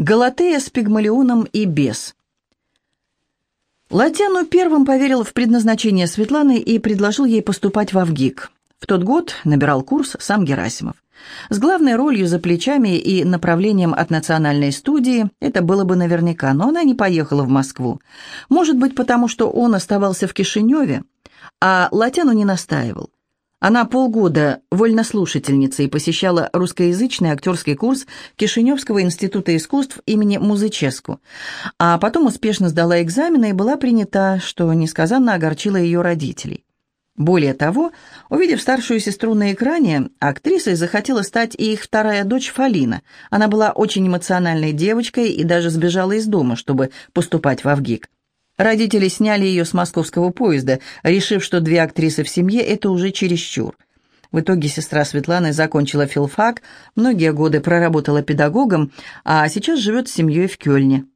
Галатея с Пигмалионом и Бес. Латяну первым поверил в предназначение Светланы и предложил ей поступать в Авгик. В тот год набирал курс сам Герасимов. С главной ролью за плечами и направлением от национальной студии это было бы наверняка, но она не поехала в Москву. Может быть, потому что он оставался в Кишиневе, а Латяну не настаивал. Она полгода вольнослушательницей посещала русскоязычный актерский курс Кишиневского института искусств имени Музыческу, а потом успешно сдала экзамены и была принята, что несказанно огорчило ее родителей. Более того, увидев старшую сестру на экране, актрисой захотела стать и их вторая дочь Фалина. Она была очень эмоциональной девочкой и даже сбежала из дома, чтобы поступать в Авгик. Родители сняли ее с московского поезда, решив, что две актрисы в семье – это уже чересчур. В итоге сестра Светланы закончила филфак, многие годы проработала педагогом, а сейчас живет с семьей в Кёльне.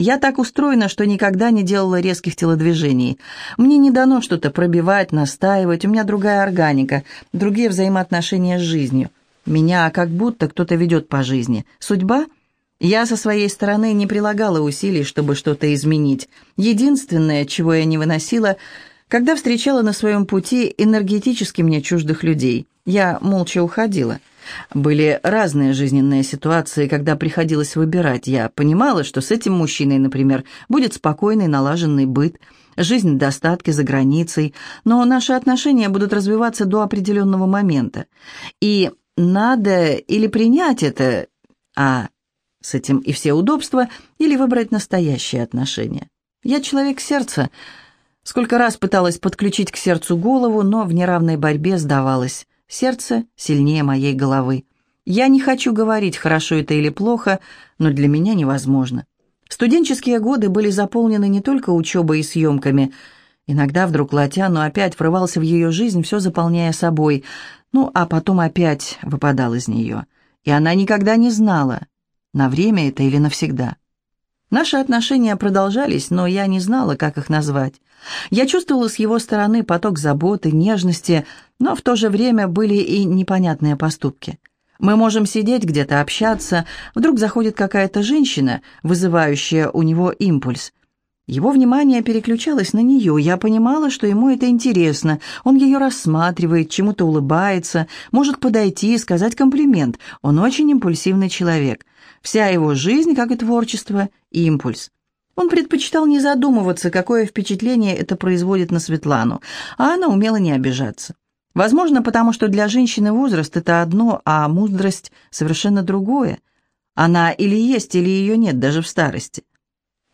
Я так устроена, что никогда не делала резких телодвижений. Мне не дано что-то пробивать, настаивать, у меня другая органика, другие взаимоотношения с жизнью. Меня как будто кто-то ведет по жизни. Судьба – я со своей стороны не прилагала усилий, чтобы что-то изменить. Единственное, чего я не выносила, когда встречала на своем пути энергетически мне чуждых людей. Я молча уходила. Были разные жизненные ситуации, когда приходилось выбирать. Я понимала, что с этим мужчиной, например, будет спокойный, налаженный быт, жизнь в достатке за границей, но наши отношения будут развиваться до определенного момента. И надо или принять это, а с этим и все удобства, или выбрать настоящие отношения. Я человек сердца. Сколько раз пыталась подключить к сердцу голову, но в неравной борьбе сдавалась. Сердце сильнее моей головы. Я не хочу говорить, хорошо это или плохо, но для меня невозможно. Студенческие годы были заполнены не только учебой и съемками. Иногда вдруг Латяну опять врывался в ее жизнь, все заполняя собой. Ну, а потом опять выпадал из нее. И она никогда не знала, на время это или навсегда. Наши отношения продолжались, но я не знала, как их назвать. Я чувствовала с его стороны поток заботы, нежности, но в то же время были и непонятные поступки. Мы можем сидеть где-то, общаться, вдруг заходит какая-то женщина, вызывающая у него импульс. Его внимание переключалось на нее. Я понимала, что ему это интересно. Он ее рассматривает, чему-то улыбается, может подойти и сказать комплимент. Он очень импульсивный человек. Вся его жизнь, как и творчество, импульс. Он предпочитал не задумываться, какое впечатление это производит на Светлану, а она умела не обижаться. Возможно, потому что для женщины возраст – это одно, а мудрость – совершенно другое. Она или есть, или ее нет, даже в старости.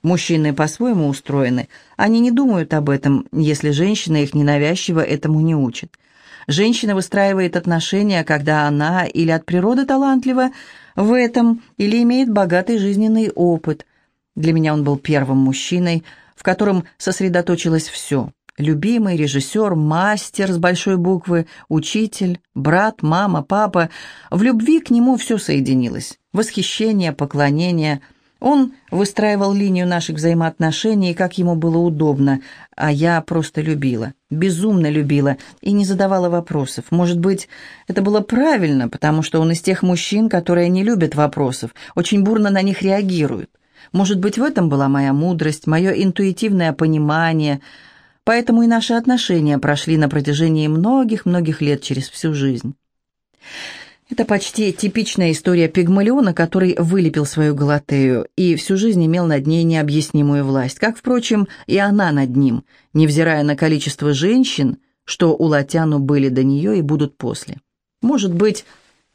Мужчины по-своему устроены. Они не думают об этом, если женщина их ненавязчиво этому не учит. Женщина выстраивает отношения, когда она или от природы талантлива в этом, или имеет богатый жизненный опыт. Для меня он был первым мужчиной, в котором сосредоточилось все. Любимый, режиссер, мастер с большой буквы, учитель, брат, мама, папа. В любви к нему все соединилось. Восхищение, поклонение – он выстраивал линию наших взаимоотношений, как ему было удобно, а я просто любила, безумно любила и не задавала вопросов. Может быть, это было правильно, потому что он из тех мужчин, которые не любят вопросов, очень бурно на них реагируют. Может быть, в этом была моя мудрость, мое интуитивное понимание, поэтому и наши отношения прошли на протяжении многих-многих лет через всю жизнь. Это почти типичная история Пигмалиона, который вылепил свою Галатею и всю жизнь имел над ней необъяснимую власть, как, впрочем, и она над ним, невзирая на количество женщин, что у Латяну были до нее и будут после. Может быть,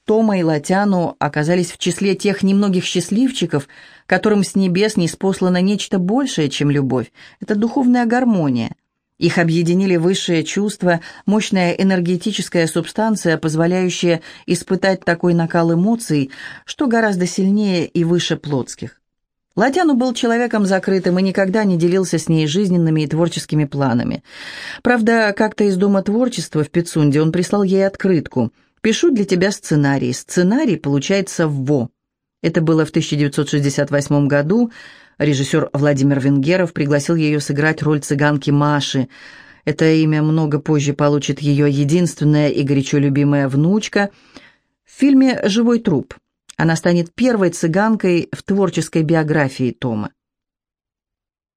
Тома и Латяну оказались в числе тех немногих счастливчиков, которым с небес не спослано нечто большее, чем любовь. Это духовная гармония, их объединили высшие чувства, мощная энергетическая субстанция, позволяющая испытать такой накал эмоций, что гораздо сильнее и выше плотских. Ладяну был человеком закрытым и никогда не делился с ней жизненными и творческими планами. Правда, как-то из Дома творчества в Пицунде он прислал ей открытку «Пишу для тебя сценарий. Сценарий получается ВО». Это было в 1968 году, Режиссер Владимир Венгеров пригласил ее сыграть роль цыганки Маши. Это имя много позже получит ее единственная и горячо любимая внучка в фильме «Живой труп». Она станет первой цыганкой в творческой биографии Тома.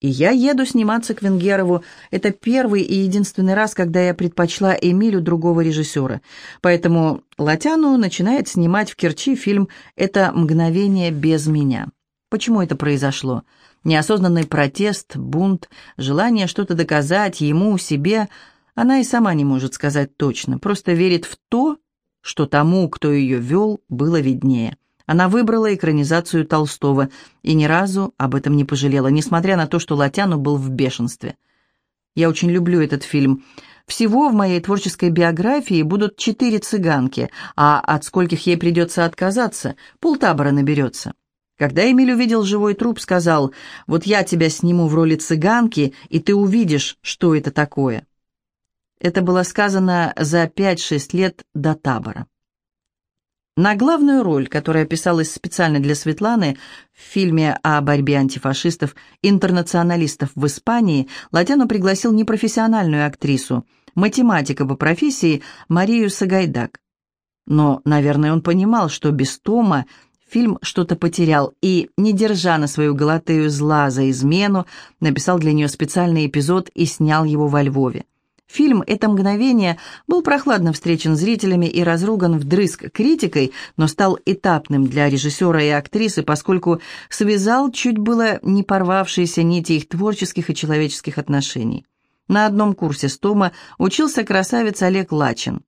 И я еду сниматься к Венгерову. Это первый и единственный раз, когда я предпочла Эмилю другого режиссера. Поэтому Латяну начинает снимать в Керчи фильм «Это мгновение без меня». Почему это произошло? Неосознанный протест, бунт, желание что-то доказать ему, себе. Она и сама не может сказать точно, просто верит в то, что тому, кто ее вел, было виднее. Она выбрала экранизацию Толстого и ни разу об этом не пожалела, несмотря на то, что Латяну был в бешенстве. Я очень люблю этот фильм. Всего в моей творческой биографии будут четыре цыганки, а от скольких ей придется отказаться, полтабора наберется. Когда Эмиль увидел живой труп, сказал, «Вот я тебя сниму в роли цыганки, и ты увидишь, что это такое». Это было сказано за 5-6 лет до табора. На главную роль, которая писалась специально для Светланы в фильме о борьбе антифашистов интернационалистов в Испании, Латяну пригласил непрофессиональную актрису, математика по профессии Марию Сагайдак. Но, наверное, он понимал, что без Тома фильм что-то потерял, и, не держа на свою Галатею зла за измену, написал для нее специальный эпизод и снял его во Львове. Фильм «Это мгновение» был прохладно встречен зрителями и разруган вдрызг критикой, но стал этапным для режиссера и актрисы, поскольку связал чуть было не порвавшиеся нити их творческих и человеческих отношений. На одном курсе с Тома учился красавец Олег Лачин.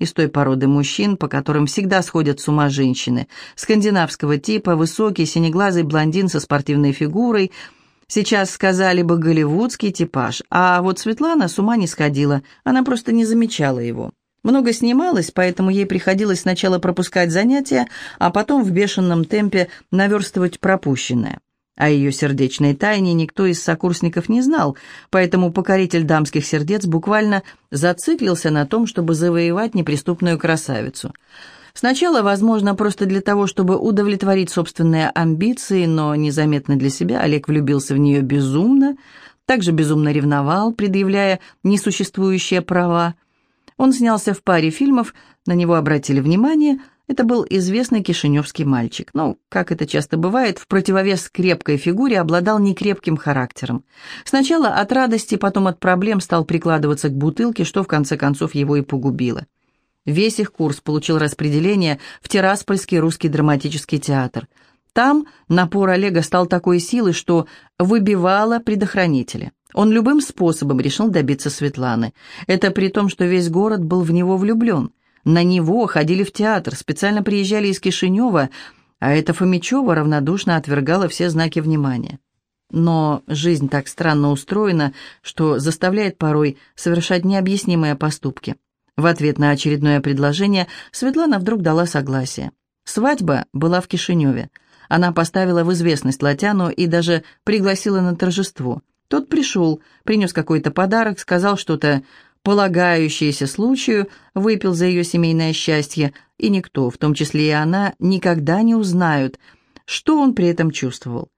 Из той породы мужчин, по которым всегда сходят с ума женщины, скандинавского типа, высокий, синеглазый блондин со спортивной фигурой – Сейчас сказали бы голливудский типаж, а вот Светлана с ума не сходила, она просто не замечала его. Много снималась, поэтому ей приходилось сначала пропускать занятия, а потом в бешеном темпе наверстывать пропущенное. О ее сердечной тайне никто из сокурсников не знал, поэтому покоритель дамских сердец буквально зациклился на том, чтобы завоевать неприступную красавицу – Сначала, возможно, просто для того, чтобы удовлетворить собственные амбиции, но незаметно для себя Олег влюбился в нее безумно, также безумно ревновал, предъявляя несуществующие права. Он снялся в паре фильмов, на него обратили внимание, это был известный кишиневский мальчик, но, как это часто бывает, в противовес крепкой фигуре обладал некрепким характером. Сначала от радости, потом от проблем стал прикладываться к бутылке, что в конце концов его и погубило. Весь их курс получил распределение в Тираспольский русский драматический театр. Там напор Олега стал такой силой, что выбивало предохранители. Он любым способом решил добиться Светланы. Это при том, что весь город был в него влюблен. На него ходили в театр, специально приезжали из Кишинева, а эта Фомичева равнодушно отвергала все знаки внимания. Но жизнь так странно устроена, что заставляет порой совершать необъяснимые поступки. В ответ на очередное предложение Светлана вдруг дала согласие. Свадьба была в Кишиневе. Она поставила в известность Латяну и даже пригласила на торжество. Тот пришел, принес какой-то подарок, сказал что-то полагающееся случаю, выпил за ее семейное счастье, и никто, в том числе и она, никогда не узнают, что он при этом чувствовал.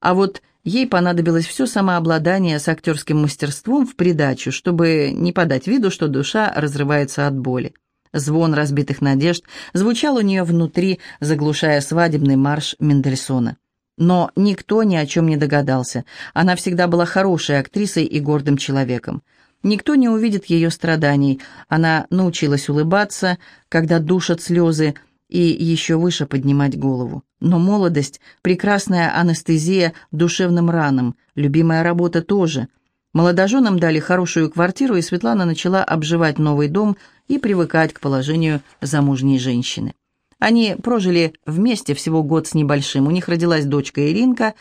А вот Ей понадобилось все самообладание с актерским мастерством в придачу, чтобы не подать виду, что душа разрывается от боли. Звон разбитых надежд звучал у нее внутри, заглушая свадебный марш Мендельсона. Но никто ни о чем не догадался. Она всегда была хорошей актрисой и гордым человеком. Никто не увидит ее страданий. Она научилась улыбаться, когда душат слезы, и еще выше поднимать голову. Но молодость — прекрасная анестезия душевным ранам, любимая работа тоже. Молодоженам дали хорошую квартиру, и Светлана начала обживать новый дом и привыкать к положению замужней женщины. Они прожили вместе всего год с небольшим. У них родилась дочка Иринка.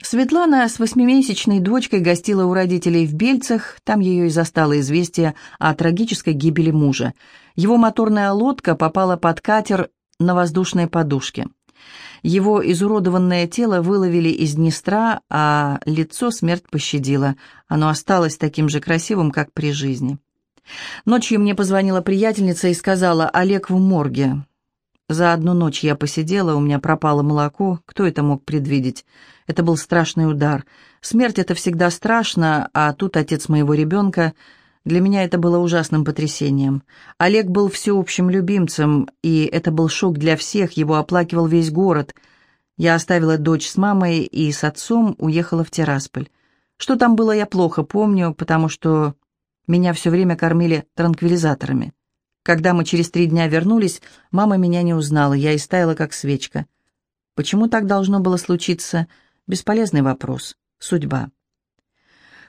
Светлана с восьмимесячной дочкой гостила у родителей в Бельцах. Там ее и застало известие о трагической гибели мужа. Его моторная лодка попала под катер на воздушной подушке. Его изуродованное тело выловили из Днестра, а лицо смерть пощадила. Оно осталось таким же красивым, как при жизни. Ночью мне позвонила приятельница и сказала, «Олег в морге». За одну ночь я посидела, у меня пропало молоко. Кто это мог предвидеть? Это был страшный удар. Смерть — это всегда страшно, а тут отец моего ребенка Для меня это было ужасным потрясением. Олег был всеобщим любимцем, и это был шок для всех, его оплакивал весь город. Я оставила дочь с мамой и с отцом уехала в Тирасполь. Что там было, я плохо помню, потому что меня все время кормили транквилизаторами. Когда мы через три дня вернулись, мама меня не узнала, я и стаяла как свечка. Почему так должно было случиться? Бесполезный вопрос. Судьба.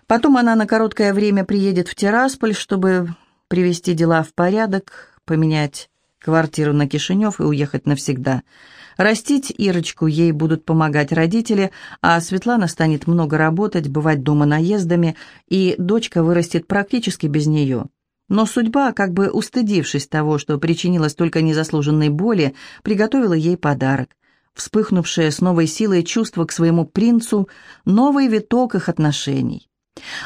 Потом она на короткое время приедет в Тирасполь, чтобы привести дела в порядок, поменять квартиру на Кишинев и уехать навсегда. Растить Ирочку ей будут помогать родители, а Светлана станет много работать, бывать дома наездами, и дочка вырастет практически без нее. Но судьба, как бы устыдившись того, что причинила столько незаслуженной боли, приготовила ей подарок. Вспыхнувшее с новой силой чувство к своему принцу, новый виток их отношений.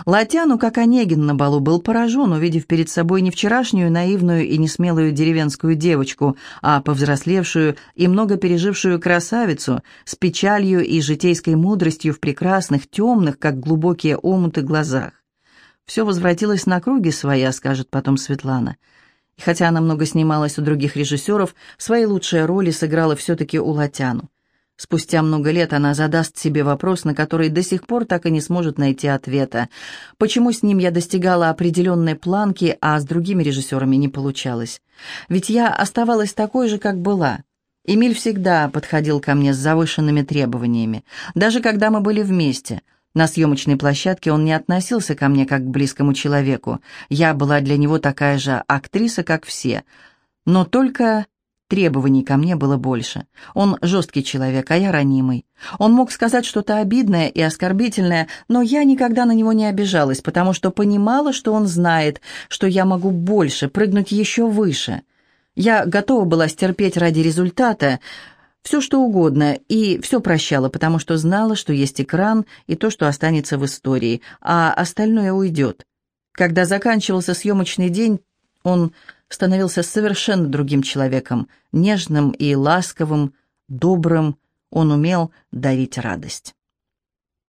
Латяну, как Онегин на балу, был поражен, увидев перед собой не вчерашнюю наивную и несмелую деревенскую девочку, а повзрослевшую и много пережившую красавицу с печалью и житейской мудростью в прекрасных, темных, как глубокие омуты, глазах. «Все возвратилось на круги своя», — скажет потом Светлана. И хотя она много снималась у других режиссеров, свои лучшие роли сыграла все-таки у Латяну. Спустя много лет она задаст себе вопрос, на который до сих пор так и не сможет найти ответа. Почему с ним я достигала определенной планки, а с другими режиссерами не получалось? Ведь я оставалась такой же, как была. Эмиль всегда подходил ко мне с завышенными требованиями, даже когда мы были вместе. На съемочной площадке он не относился ко мне как к близкому человеку. Я была для него такая же актриса, как все. Но только Требований ко мне было больше. Он жесткий человек, а я ранимый. Он мог сказать что-то обидное и оскорбительное, но я никогда на него не обижалась, потому что понимала, что он знает, что я могу больше, прыгнуть еще выше. Я готова была стерпеть ради результата все, что угодно, и все прощала, потому что знала, что есть экран и то, что останется в истории, а остальное уйдет. Когда заканчивался съемочный день, он становился совершенно другим человеком, нежным и ласковым, добрым, он умел дарить радость.